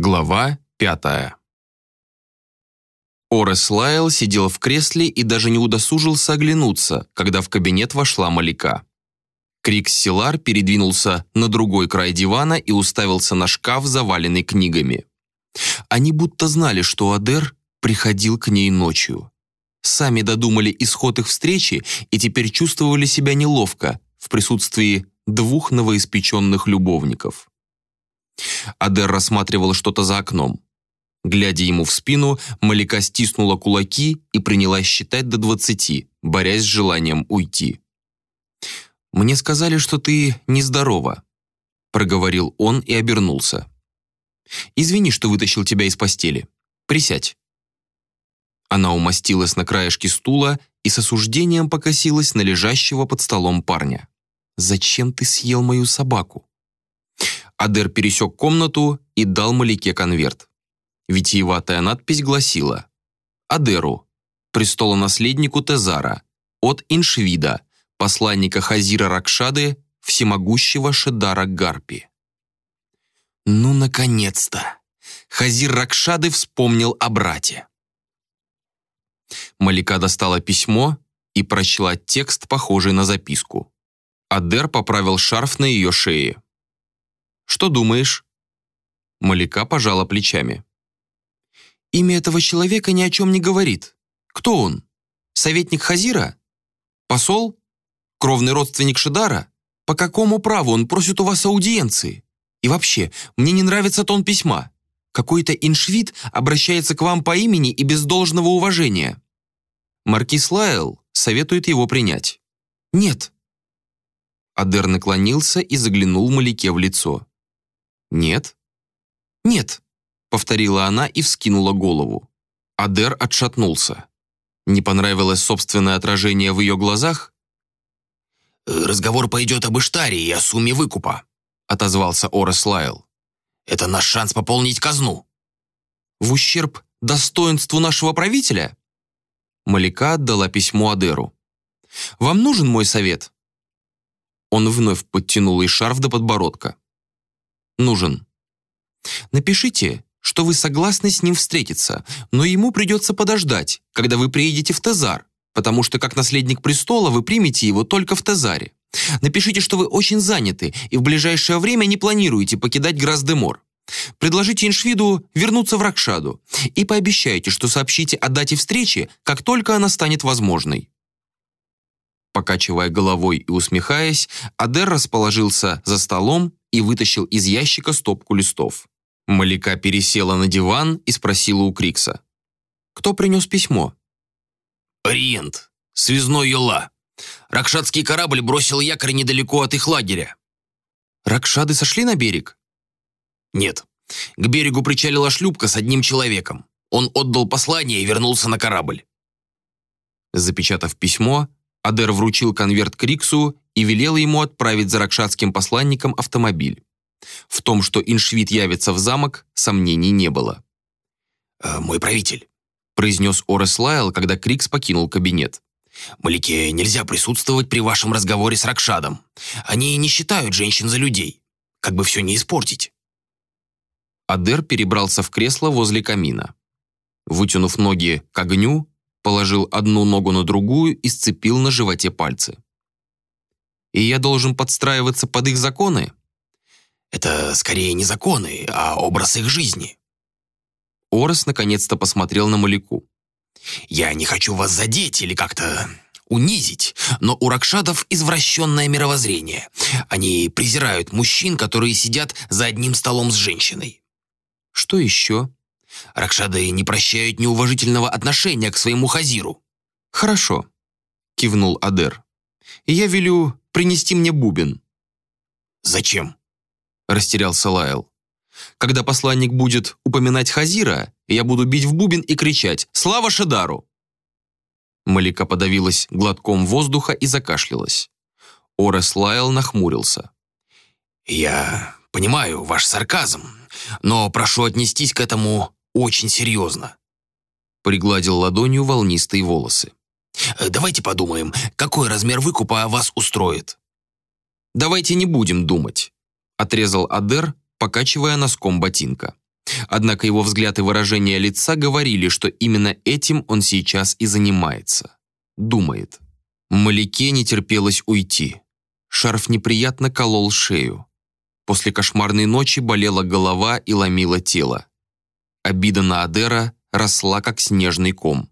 Глава пятая. Орес Лайл сидел в кресле и даже не удосужился оглянуться, когда в кабинет вошла Малика. Крикс Силар передвинулся на другой край дивана и уставился на шкаф, заваленный книгами. Они будто знали, что Адер приходил к ней ночью. Сами додумали исход их встречи и теперь чувствовали себя неловко в присутствии двух новоиспеченных любовников. Адер рассматривала что-то за окном. Глядя ему в спину, Малика стиснула кулаки и принялась считать до двадцати, борясь с желанием уйти. «Мне сказали, что ты нездорова», — проговорил он и обернулся. «Извини, что вытащил тебя из постели. Присядь». Она умостилась на краешке стула и с осуждением покосилась на лежащего под столом парня. «Зачем ты съел мою собаку?» Адер пересек комнату и дал Малике конверт. Витиеватая надпись гласила «Адеру, престолонаследнику Тезара, от Иншвида, посланника Хазира Ракшады, всемогущего Шедара Гарпи». Ну, наконец-то! Хазир Ракшады вспомнил о брате. Малика достала письмо и прочла текст, похожий на записку. Адер поправил шарф на ее шее. Что думаешь?» Малика пожала плечами. «Имя этого человека ни о чем не говорит. Кто он? Советник Хазира? Посол? Кровный родственник Шидара? По какому праву он просит у вас аудиенции? И вообще, мне не нравится тон письма. Какой-то иншвид обращается к вам по имени и без должного уважения. Маркис Лайл советует его принять. Нет». Адер наклонился и заглянул Малике в лицо. «Нет?» «Нет», — повторила она и вскинула голову. Адер отшатнулся. Не понравилось собственное отражение в ее глазах? «Разговор пойдет об Иштаре и о сумме выкупа», — отозвался Орес Лайл. «Это наш шанс пополнить казну». «В ущерб достоинству нашего правителя?» Малика отдала письмо Адеру. «Вам нужен мой совет?» Он вновь подтянул и шарф до подбородка нужен. Напишите, что вы согласны с ним встретиться, но ему придется подождать, когда вы приедете в Тезар, потому что как наследник престола вы примете его только в Тезаре. Напишите, что вы очень заняты и в ближайшее время не планируете покидать Грас-де-Мор. Предложите Иншвиду вернуться в Ракшаду и пообещайте, что сообщите о дате встречи, как только она станет возможной. Покачивая головой и усмехаясь, Адер расположился за столом и вытащил из ящика стопку листов. Малика пересела на диван и спросила у Крикса. «Кто принес письмо?» «Ориент. Связной Йола. Ракшадский корабль бросил якорь недалеко от их лагеря». «Ракшады сошли на берег?» «Нет. К берегу причалила шлюпка с одним человеком. Он отдал послание и вернулся на корабль». Запечатав письмо, Адер вручил конверт Криксу и велел ему отправить за ракшатским посланником автомобиль. В том, что Иншвид явится в замок, сомнений не было. «Э, «Мой правитель», — произнес Орес Лайл, когда Крикс покинул кабинет. «Малике нельзя присутствовать при вашем разговоре с Ракшадом. Они не считают женщин за людей. Как бы все не испортить». Адер перебрался в кресло возле камина. Вытянув ноги к огню, положил одну ногу на другую и сцепил на животе пальцы. «И я должен подстраиваться под их законы?» «Это скорее не законы, а образ их жизни». Орес наконец-то посмотрел на Маляку. «Я не хочу вас задеть или как-то унизить, но у ракшадов извращенное мировоззрение. Они презирают мужчин, которые сидят за одним столом с женщиной». «Что еще?» Ракшады не прощают неуважительного отношения к своему хазиру». «Хорошо», — кивнул Адер. «Я велю принести мне бубен». «Зачем?» — растерялся Лайл. «Когда посланник будет упоминать Хазира, я буду бить в бубен и кричать «Слава Шедару!» Малика подавилась глотком воздуха и закашлялась. Орес Лайл нахмурился. «Я понимаю ваш сарказм, но прошу отнестись к этому очень серьезно. Пригладил ладонью волнистые волосы. Э, «Давайте подумаем, какой размер выкупа вас устроит?» «Давайте не будем думать», — отрезал Адер, покачивая носком ботинка. Однако его взгляд и выражение лица говорили, что именно этим он сейчас и занимается. Думает. Маляке не терпелось уйти. Шарф неприятно колол шею. После кошмарной ночи болела голова и ломила тело. Обида на Адера росла, как снежный ком.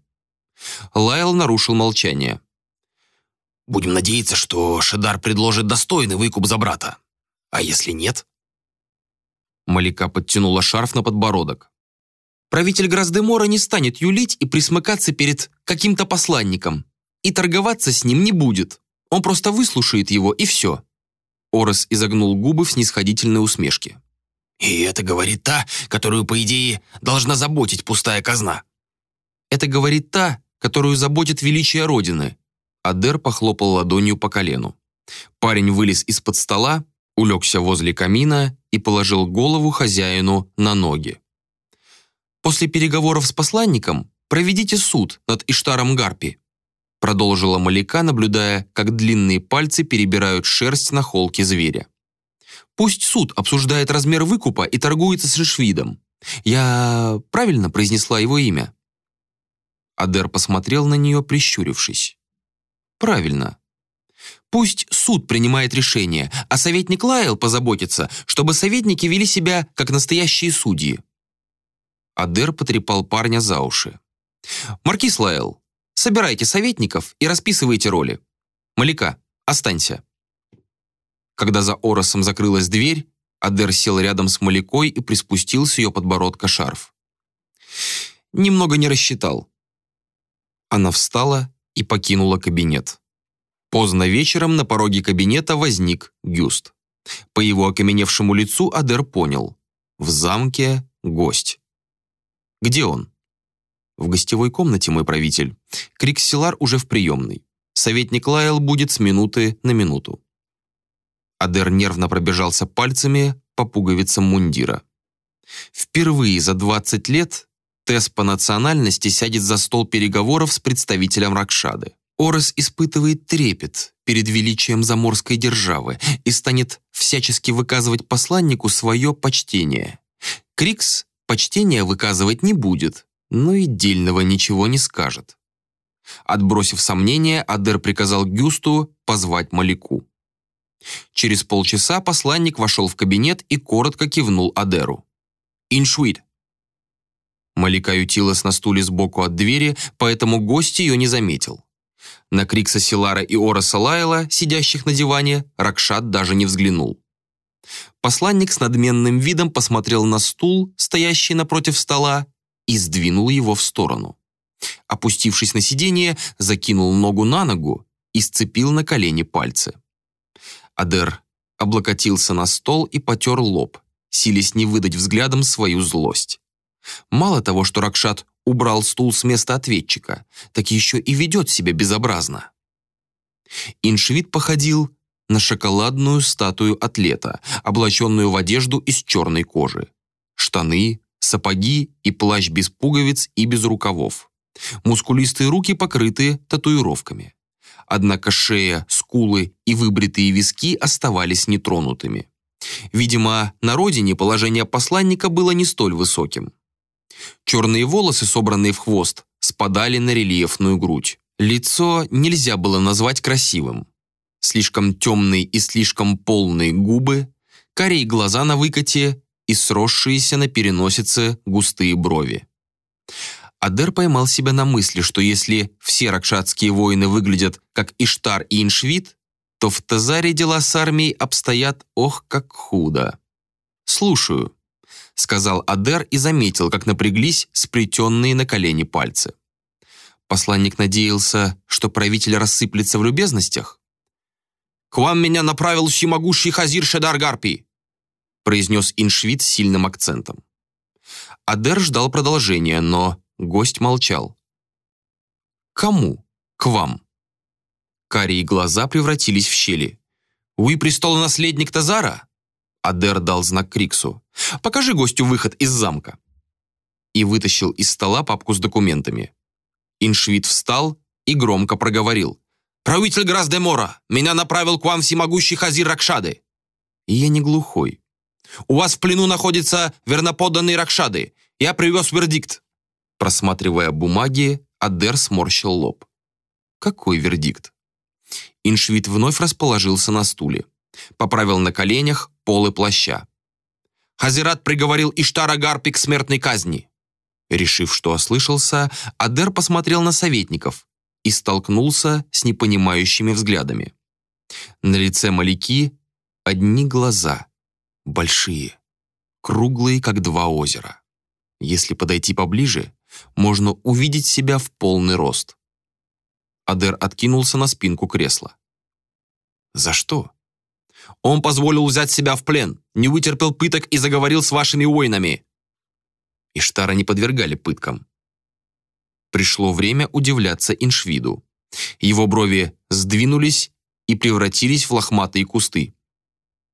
Лайл нарушил молчание. «Будем надеяться, что Шедар предложит достойный выкуп за брата. А если нет?» Малика подтянула шарф на подбородок. «Правитель Граздемора не станет юлить и присмыкаться перед каким-то посланником. И торговаться с ним не будет. Он просто выслушает его, и все». Орос изогнул губы в снисходительной усмешке. «И это говорит та, которую, по идее, должна заботить пустая казна». «Это говорит та, которую заботит величие Родины». Адер похлопал ладонью по колену. Парень вылез из-под стола, улегся возле камина и положил голову хозяину на ноги. «После переговоров с посланником проведите суд над Иштаром Гарпи», продолжила Малика, наблюдая, как длинные пальцы перебирают шерсть на холке зверя. «Пусть суд обсуждает размер выкупа и торгуется с Ришвидом. Я правильно произнесла его имя?» Адер посмотрел на нее, прищурившись. «Правильно. Пусть суд принимает решение, а советник Лайл позаботится, чтобы советники вели себя как настоящие судьи». Адер потрепал парня за уши. «Маркис Лайл, собирайте советников и расписывайте роли. Малика, останься». Когда за Оросом закрылась дверь, Адер сел рядом с Маликой и приспустил с ее подбородка шарф. Немного не рассчитал. Она встала и покинула кабинет. Поздно вечером на пороге кабинета возник Гюст. По его окаменевшему лицу Адер понял. В замке гость. Где он? В гостевой комнате, мой правитель. Криксилар уже в приемной. Советник Лайл будет с минуты на минуту. Адер нервно пробежался пальцами по пуговицам мундира. Впервые за 20 лет Тесс по национальности сядет за стол переговоров с представителем Ракшады. Орес испытывает трепет перед величием заморской державы и станет всячески выказывать посланнику свое почтение. Крикс почтения выказывать не будет, но и дельного ничего не скажет. Отбросив сомнения, Адер приказал Гюсту позвать Малику. Через полчаса посланник вошел в кабинет и коротко кивнул Адеру. «Иншуит». Малика ютилась на стуле сбоку от двери, поэтому гость ее не заметил. На Крикса Силара и Ороса Лайла, сидящих на диване, Ракшат даже не взглянул. Посланник с надменным видом посмотрел на стул, стоящий напротив стола, и сдвинул его в сторону. Опустившись на сиденье, закинул ногу на ногу и сцепил на колени пальцы. Адер облокотился на стол и потер лоб, силясь не выдать взглядом свою злость. Мало того, что Ракшат убрал стул с места ответчика, так еще и ведет себя безобразно. Иншвид походил на шоколадную статую атлета, облаченную в одежду из черной кожи. Штаны, сапоги и плащ без пуговиц и без рукавов. Мускулистые руки покрыты татуировками. Однако шея, скулы и выбритые виски оставались нетронутыми. Видимо, на родине положение посланника было не столь высоким. Черные волосы, собранные в хвост, спадали на рельефную грудь. Лицо нельзя было назвать красивым. Слишком темные и слишком полные губы, карие глаза на выкате и сросшиеся на переносице густые брови. Адер поймал себя на мысли, что если все ракшатские воины выглядят как Иштар и Иншвид, то в Тазаре дела с армией обстоят ох как худо. «Слушаю», сказал Адер и заметил, как напряглись сплетенные на колени пальцы. Посланник надеялся, что правитель рассыплется в любезностях. «К вам меня направил всемогущий Хазир Шедар Гарпи», произнес Иншвид с сильным акцентом. Адер ждал продолжения, но гость молчал. «Кому? К вам?» Карие глаза превратились в щели. «Вы престолонаследник Тазара?» Адер дал знак Криксу. «Покажи гостю выход из замка». И вытащил из стола папку с документами. Иншвид встал и громко проговорил. «Правитель Грас-де-Мора, меня направил к вам всемогущий Хазир Ракшады». И я не глухой. У вас в плену находится верноподданный Ракшады. Я привез вердикт». Просматривая бумаги, Адер сморщил лоб. «Какой вердикт?» Иншвид вновь расположился на стуле. Поправил на коленях полы плаща. Хазират приговорил Иштара Гарпи к смертной казни. Решив, что ослышался, Адер посмотрел на советников и столкнулся с непонимающими взглядами. На лице Маляки одни глаза, большие, круглые, как два озера. Если подойти поближе, можно увидеть себя в полный рост. Адер откинулся на спинку кресла. «За что?» «Он позволил взять себя в плен, не вытерпел пыток и заговорил с вашими воинами». Иштара не подвергали пыткам. Пришло время удивляться Иншвиду. Его брови сдвинулись и превратились в лохматые кусты.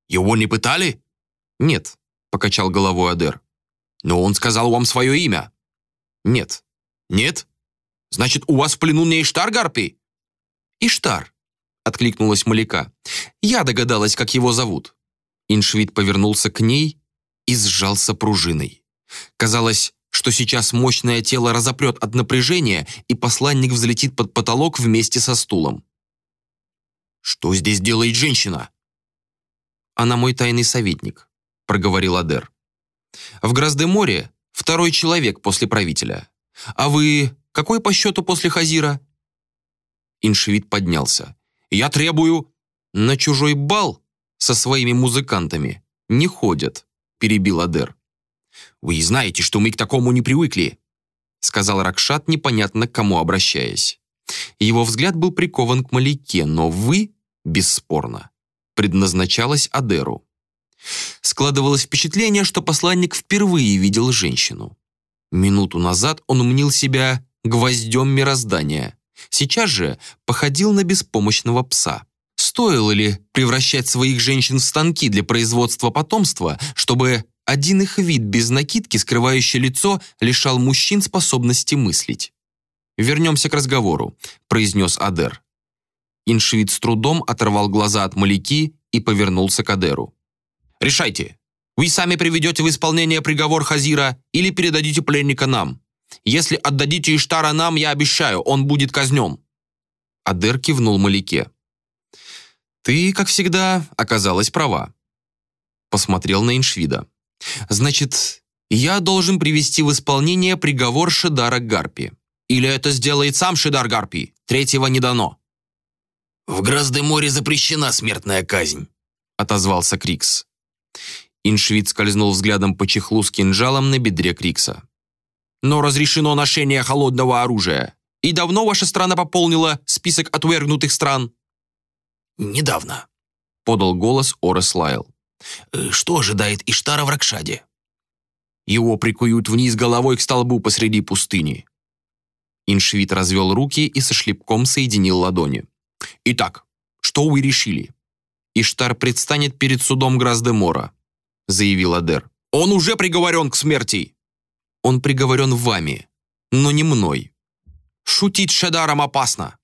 «Его не пытали?» «Нет», — покачал головой Адер. «Но он сказал вам свое имя». «Нет». «Нет? Значит, у вас в плену не Иштар Гарпи?» «Иштар», — откликнулась Маляка. «Я догадалась, как его зовут». Иншвид повернулся к ней и сжался пружиной. Казалось, что сейчас мощное тело разопрет от напряжения, и посланник взлетит под потолок вместе со стулом. «Что здесь делает женщина?» «Она мой тайный советник», — проговорил Адер. «В Гроздеморе второй человек после правителя. А вы какой по счету после Хазира?» Иншевит поднялся. «Я требую...» «На чужой бал со своими музыкантами не ходят», — перебил Адер. «Вы знаете, что мы к такому не привыкли», — сказал Ракшат, непонятно к кому обращаясь. Его взгляд был прикован к Маляке, но «вы» бесспорно предназначалась Адеру. Складывалось впечатление, что посланник впервые видел женщину. Минуту назад он мнил себя гвоздем мироздания. Сейчас же походил на беспомощного пса. Стоило ли превращать своих женщин в станки для производства потомства, чтобы один их вид без накидки, скрывающий лицо, лишал мужчин способности мыслить? «Вернемся к разговору», – произнес Адер. Иншвид с трудом оторвал глаза от Маляки и повернулся к Адеру. «Решайте. Вы сами приведете в исполнение приговор Хазира или передадите пленника нам. Если отдадите Иштара нам, я обещаю, он будет казнен». Адер кивнул Маляке. «Ты, как всегда, оказалась права». Посмотрел на Иншвида. «Значит, я должен привести в исполнение приговор Шидара Гарпи. Или это сделает сам Шидар Гарпи? Третьего не дано». «В Грозде-море запрещена смертная казнь», — отозвался Крикс. Иншвид скользнул взглядом по чехлу с кинжалом на бедре Крикса. «Но разрешено ношение холодного оружия. И давно ваша страна пополнила список отвергнутых стран?» «Недавно», — подал голос Орес Лайл. «Э, «Что ожидает Иштара в Ракшаде?» «Его прикуют вниз головой к столбу посреди пустыни». Иншвид развел руки и со шлепком соединил ладони. Итак, что вы решили? Иштар предстанет перед судом Граздемора, заявил Адер. Он уже приговорен к смерти. Он приговорен вами, но не мной. Шутить Шедаром опасно.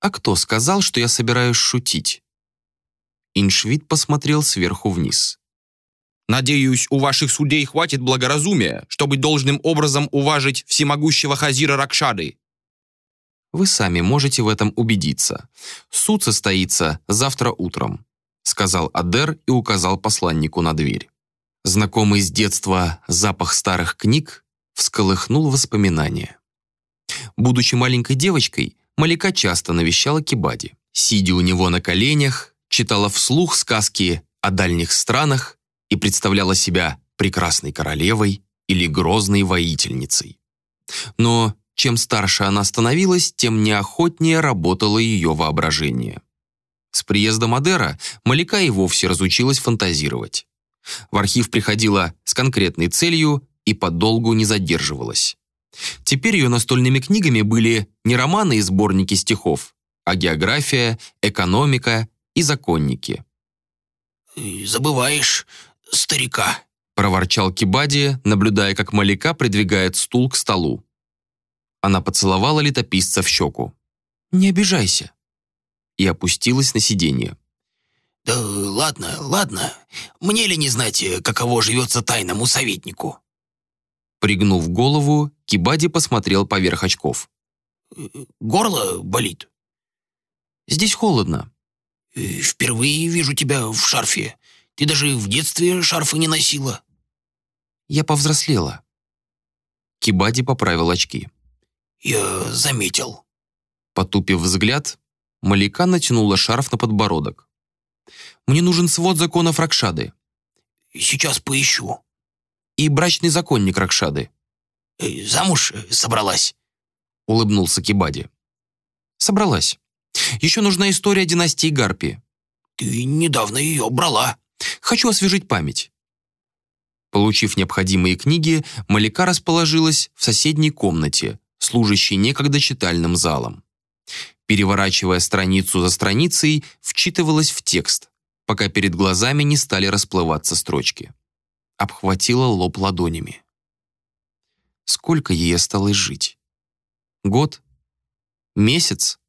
А кто сказал, что я собираюсь шутить? Иншвид посмотрел сверху вниз. Надеюсь, у ваших судей хватит благоразумия, чтобы должным образом уважить всемогущего Хазира Ракшады. Вы сами можете в этом убедиться. Суд состоится завтра утром», сказал Адер и указал посланнику на дверь. Знакомый с детства запах старых книг всколыхнул воспоминания. Будучи маленькой девочкой, Малика часто навещала Кибади. Сидя у него на коленях, читала вслух сказки о дальних странах и представляла себя прекрасной королевой или грозной воительницей. Но чем старше она становилась, тем неохотнее работало ее воображение. С приездом Адера Малика и вовсе разучилась фантазировать. В архив приходила с конкретной целью и подолгу не задерживалась. Теперь ее настольными книгами были не романы и сборники стихов, а география, экономика и законники. «Забываешь старика», – проворчал Кибади, наблюдая, как Малика придвигает стул к столу. Она поцеловала летописца в щеку. «Не обижайся». И опустилась на сиденье. «Да ладно, ладно. Мне ли не знать, каково живется тайному советнику?» Пригнув голову, Кибади посмотрел поверх очков. «Горло болит?» «Здесь холодно». «Впервые вижу тебя в шарфе. Ты даже в детстве шарфы не носила». «Я повзрослела». Кибади поправил очки. «Я заметил». Потупив взгляд, Малика натянула шарф на подбородок. «Мне нужен свод законов Ракшады». «Сейчас поищу». «И брачный законник Ракшады». Э, «Замуж э, собралась?» Улыбнулся Кибади. «Собралась. Еще нужна история династии Гарпи». «Ты недавно ее брала». «Хочу освежить память». Получив необходимые книги, Малика расположилась в соседней комнате, служащей некогда читальным залом переворачивая страницу за страницей, вчитывалась в текст, пока перед глазами не стали расплываться строчки. Обхватила лоб ладонями. Сколько ей осталось жить? Год? Месяц?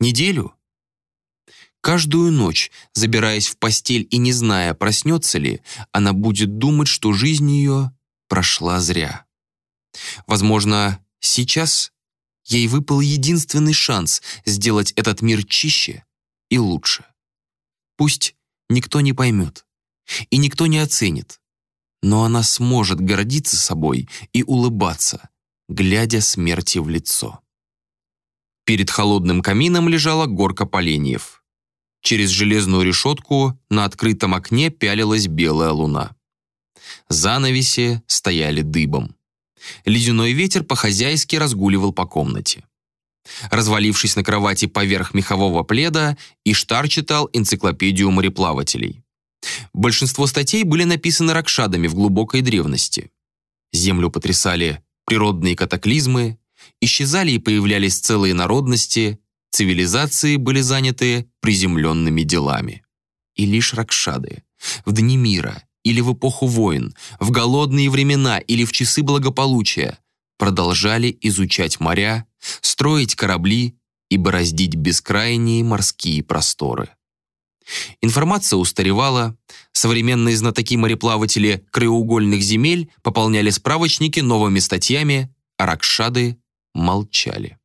Неделю? Каждую ночь, забираясь в постель и не зная, проснется ли, она будет думать, что жизнь ее прошла зря. Возможно, сейчас Ей выпал единственный шанс сделать этот мир чище и лучше. Пусть никто не поймет и никто не оценит, но она сможет гордиться собой и улыбаться, глядя смерти в лицо. Перед холодным камином лежала горка поленьев. Через железную решетку на открытом окне пялилась белая луна. Занавеси стояли дыбом. Ледяной ветер по-хозяйски разгуливал по комнате. Развалившись на кровати поверх мехового пледа, Иштар читал энциклопедию мореплавателей. Большинство статей были написаны ракшадами в глубокой древности. Землю потрясали природные катаклизмы, исчезали и появлялись целые народности, цивилизации были заняты приземленными делами. И лишь ракшады в дни мира или в эпоху войн, в голодные времена или в часы благополучия, продолжали изучать моря, строить корабли и бороздить бескрайние морские просторы. Информация устаревала, современные знатоки-мореплаватели краеугольных земель пополняли справочники новыми статьями, а ракшады молчали.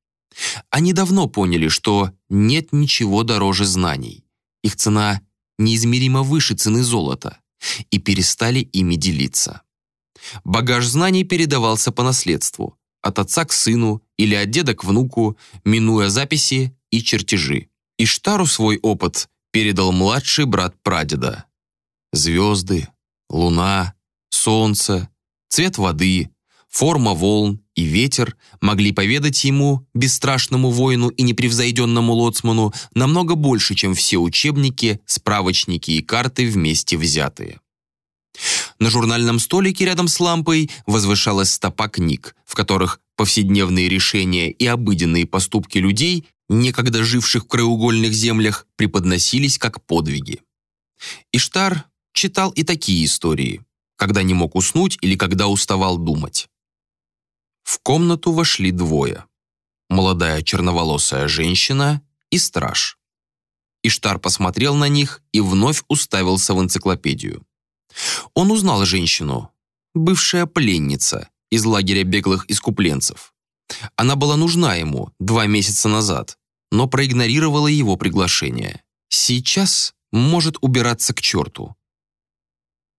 Они давно поняли, что нет ничего дороже знаний. Их цена неизмеримо выше цены золота и перестали ими делиться. Багаж знаний передавался по наследству, от отца к сыну или от деда к внуку, минуя записи и чертежи. Иштару свой опыт передал младший брат прадеда. Звезды, луна, солнце, цвет воды, форма волн и ветер могли поведать ему, бесстрашному воину и непревзойденному лоцману, намного больше, чем все учебники, справочники и карты вместе взятые. На журнальном столике рядом с лампой возвышалась стопа книг, в которых повседневные решения и обыденные поступки людей, некогда живших в краеугольных землях, преподносились как подвиги. Иштар читал и такие истории, когда не мог уснуть или когда уставал думать. В комнату вошли двое. Молодая черноволосая женщина и страж. Иштар посмотрел на них и вновь уставился в энциклопедию. Он узнал женщину, бывшая пленница из лагеря беглых искупленцев. Она была нужна ему два месяца назад, но проигнорировала его приглашение. Сейчас может убираться к черту.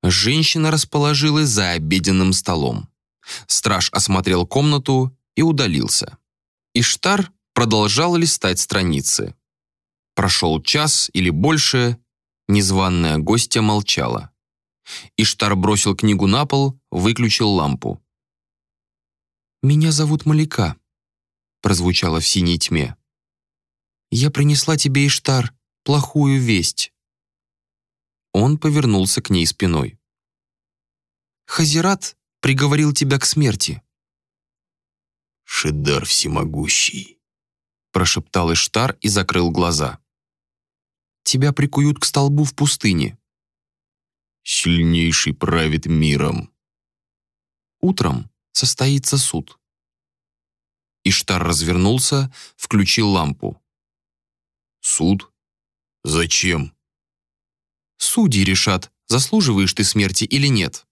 Женщина расположилась за обеденным столом. Страж осмотрел комнату и удалился. Иштар продолжал листать страницы. Прошел час или больше, незваная гостья молчала. Иштар бросил книгу на пол, выключил лампу. «Меня зовут Малика», — прозвучало в синей тьме. «Я принесла тебе, Иштар, плохую весть». Он повернулся к ней спиной. «Хазират приговорил тебя к смерти». «Шидар всемогущий», — прошептал Иштар и закрыл глаза. «Тебя прикуют к столбу в пустыне». «Сильнейший правит миром». «Утром состоится суд». Иштар развернулся, включил лампу. «Суд? Зачем?» Судьи решат, заслуживаешь ты смерти или нет.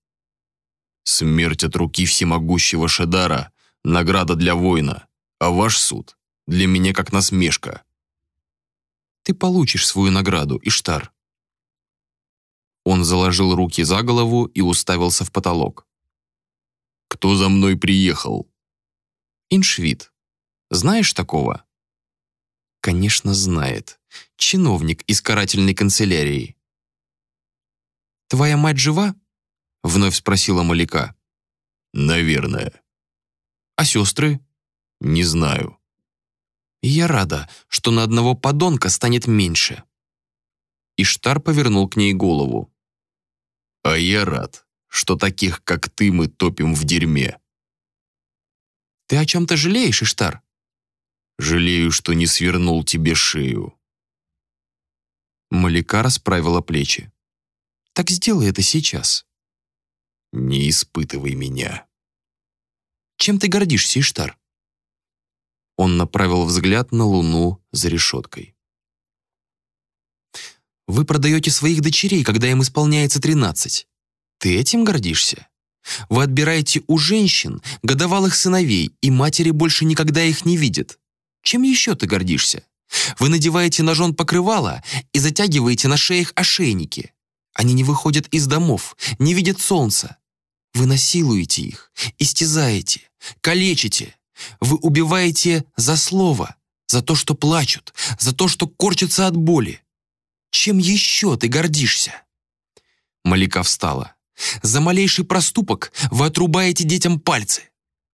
Смерть от руки всемогущего Шедара — награда для воина, а ваш суд — для меня как насмешка. Ты получишь свою награду, Иштар. Он заложил руки за голову и уставился в потолок. «Кто за мной приехал?» «Иншвид. Знаешь такого?» «Конечно, знает. Чиновник из карательной канцелярии». «Твоя мать жива?» — вновь спросила Маляка. «Наверное». «А сестры?» «Не знаю». «Я рада, что на одного подонка станет меньше». Иштар повернул к ней голову. А я рад, что таких, как ты, мы топим в дерьме. Ты о чем-то жалеешь, Иштар? Жалею, что не свернул тебе шею. Малика расправила плечи. Так сделай это сейчас. Не испытывай меня. Чем ты гордишься, Иштар? Он направил взгляд на луну за решеткой. Вы продаете своих дочерей, когда им исполняется 13. Ты этим гордишься? Вы отбираете у женщин годовалых сыновей, и матери больше никогда их не видят. Чем еще ты гордишься? Вы надеваете на жен покрывало и затягиваете на шеях ошейники. Они не выходят из домов, не видят солнца. Вы насилуете их, истязаете, калечите. Вы убиваете за слово, за то, что плачут, за то, что корчатся от боли. Чем еще ты гордишься?» Малика встала. «За малейший проступок вы отрубаете детям пальцы.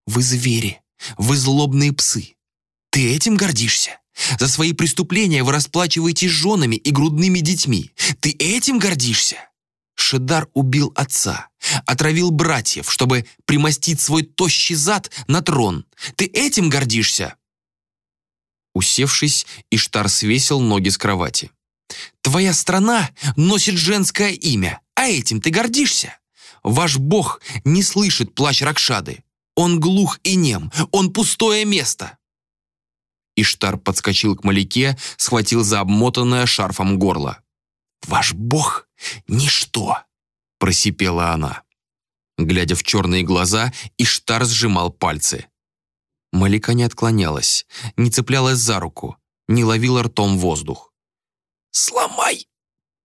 Вы звери, вы злобные псы. Ты этим гордишься? За свои преступления вы расплачиваетесь женами и грудными детьми. Ты этим гордишься?» Шедар убил отца, отравил братьев, чтобы примостить свой тощий зад на трон. Ты этим гордишься?» Усевшись, Иштар свесил ноги с кровати. Твоя страна носит женское имя, а этим ты гордишься? Ваш бог не слышит плач Ракшады. Он глух и нем, он пустое место. Иштар подскочил к Маляке, схватил за обмотанное шарфом горло. «Ваш бог — ничто!» — просипела она. Глядя в черные глаза, Иштар сжимал пальцы. Малика не отклонялась, не цеплялась за руку, не ловила ртом воздух сломай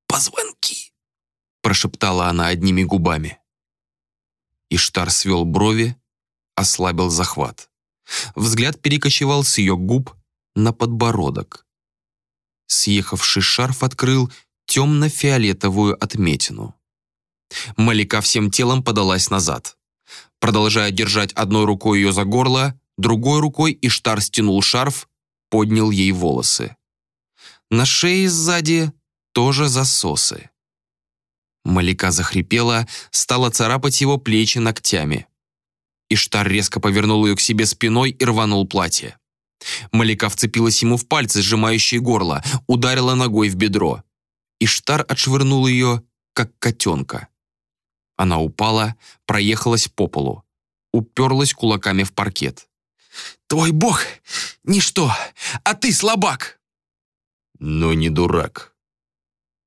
позвонки», прошептала она одними губами. Иштар свел брови, ослабил захват. Взгляд перекочевал с ее губ на подбородок. Съехавший шарф открыл темно-фиолетовую отметину. Малика всем телом подалась назад. Продолжая держать одной рукой ее за горло, другой рукой Иштар стянул шарф, поднял ей волосы. На шее сзади тоже засосы. Малика захрипела, стала царапать его плечи ногтями. Иштар резко повернул ее к себе спиной и рванул платье. Малика вцепилась ему в пальцы, сжимающие горло, ударила ногой в бедро. Иштар отшвырнул ее, как котенка. Она упала, проехалась по полу, уперлась кулаками в паркет. «Твой бог — ничто, а ты слабак!» но не дурак.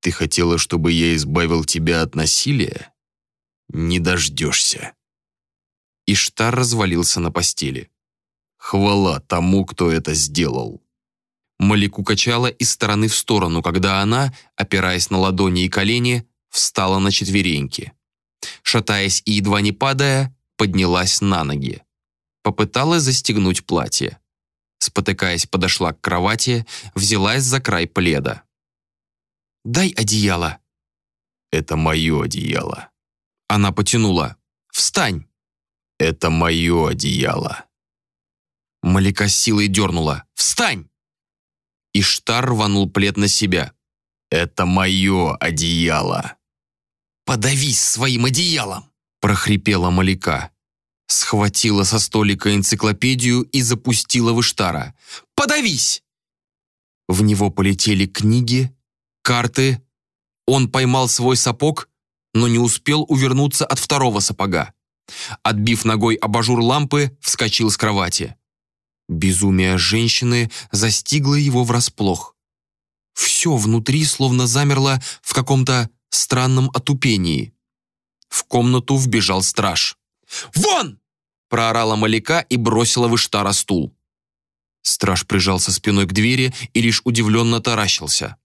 Ты хотела, чтобы я избавил тебя от насилия? Не дождешься». Иштар развалился на постели. «Хвала тому, кто это сделал». Малику качала из стороны в сторону, когда она, опираясь на ладони и колени, встала на четвереньки. Шатаясь и едва не падая, поднялась на ноги. Попыталась застегнуть платье спотыкаясь, подошла к кровати, взялась за край пледа. «Дай одеяло». «Это мое одеяло». Она потянула. «Встань». «Это мое одеяло». Малика силой дернула. «Встань!» Иштар рванул плед на себя. «Это мое одеяло!» «Подавись своим одеялом!» прохрипела Малика схватила со столика энциклопедию и запустила в Иштара. «Подавись!» В него полетели книги, карты. Он поймал свой сапог, но не успел увернуться от второго сапога. Отбив ногой абажур лампы, вскочил с кровати. Безумие женщины застигло его врасплох. Все внутри словно замерло в каком-то странном отупении. В комнату вбежал страж. «Вон!» – проорала Маляка и бросила в Иштара стул. Страж прижался спиной к двери и лишь удивленно таращился.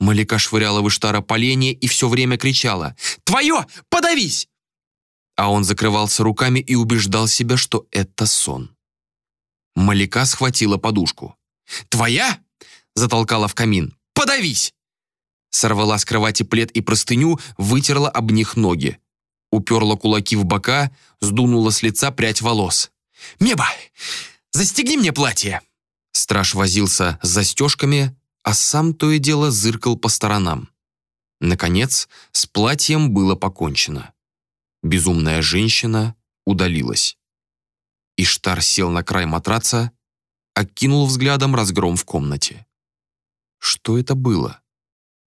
Маляка швыряла в Иштара поленье и все время кричала «Твое! Подавись!» А он закрывался руками и убеждал себя, что это сон. Маляка схватила подушку. «Твоя?» – затолкала в камин. «Подавись!» Сорвала с кровати плед и простыню, вытерла об них ноги. Уперла кулаки в бока, сдунула с лица прядь волос. «Меба, застегни мне платье!» Страж возился с застежками, а сам то и дело зыркал по сторонам. Наконец, с платьем было покончено. Безумная женщина удалилась. Иштар сел на край матраца, окинул взглядом разгром в комнате. Что это было?